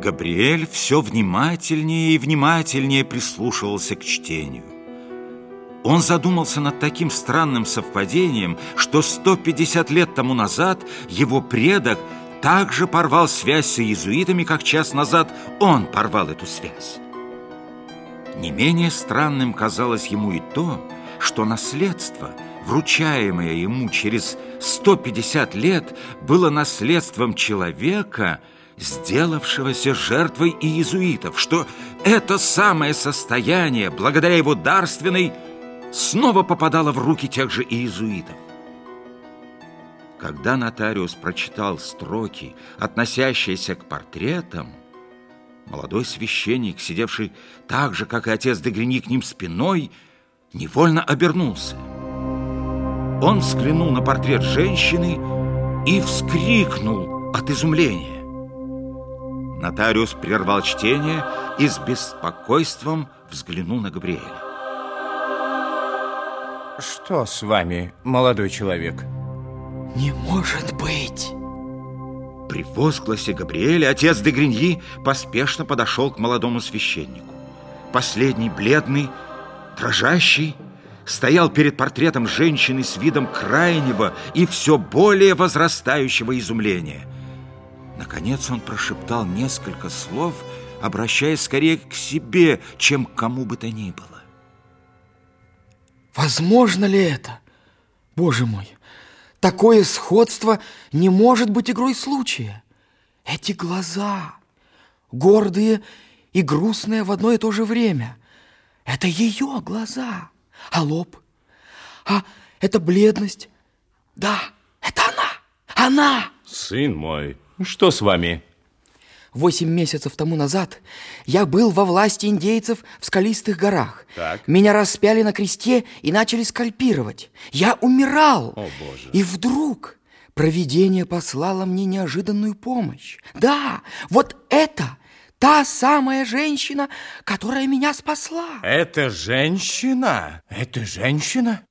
Габриэль все внимательнее и внимательнее прислушивался к чтению. Он задумался над таким странным совпадением, что 150 лет тому назад его предок также порвал связь с иезуитами, как час назад он порвал эту связь. Не менее странным казалось ему и то, что наследство, вручаемое ему через 150 лет, было наследством человека, сделавшегося жертвой иезуитов, что это самое состояние, благодаря его дарственной, снова попадало в руки тех же иезуитов. Когда нотариус прочитал строки, относящиеся к портретам, молодой священник, сидевший так же, как и отец Дегрени к ним спиной, невольно обернулся. Он взглянул на портрет женщины и вскрикнул от изумления. Нотариус прервал чтение и с беспокойством взглянул на Габриэля. Что с вами, молодой человек? Не может быть! При возгласе Габриэля отец де Гриньи поспешно подошел к молодому священнику. Последний, бледный, дрожащий, стоял перед портретом женщины с видом крайнего и все более возрастающего изумления. Наконец он прошептал несколько слов, обращаясь скорее к себе, чем к кому бы то ни было. Возможно ли это? Боже мой, такое сходство не может быть игрой случая. Эти глаза, гордые и грустные в одно и то же время, это ее глаза, а лоб, а это бледность. Да, это она, она! Сын мой, что с вами? Восемь месяцев тому назад я был во власти индейцев в скалистых горах. Так. Меня распяли на кресте и начали скальпировать. Я умирал. О, Боже. И вдруг провидение послало мне неожиданную помощь. Да, вот это та самая женщина, которая меня спасла. Это женщина? Это женщина?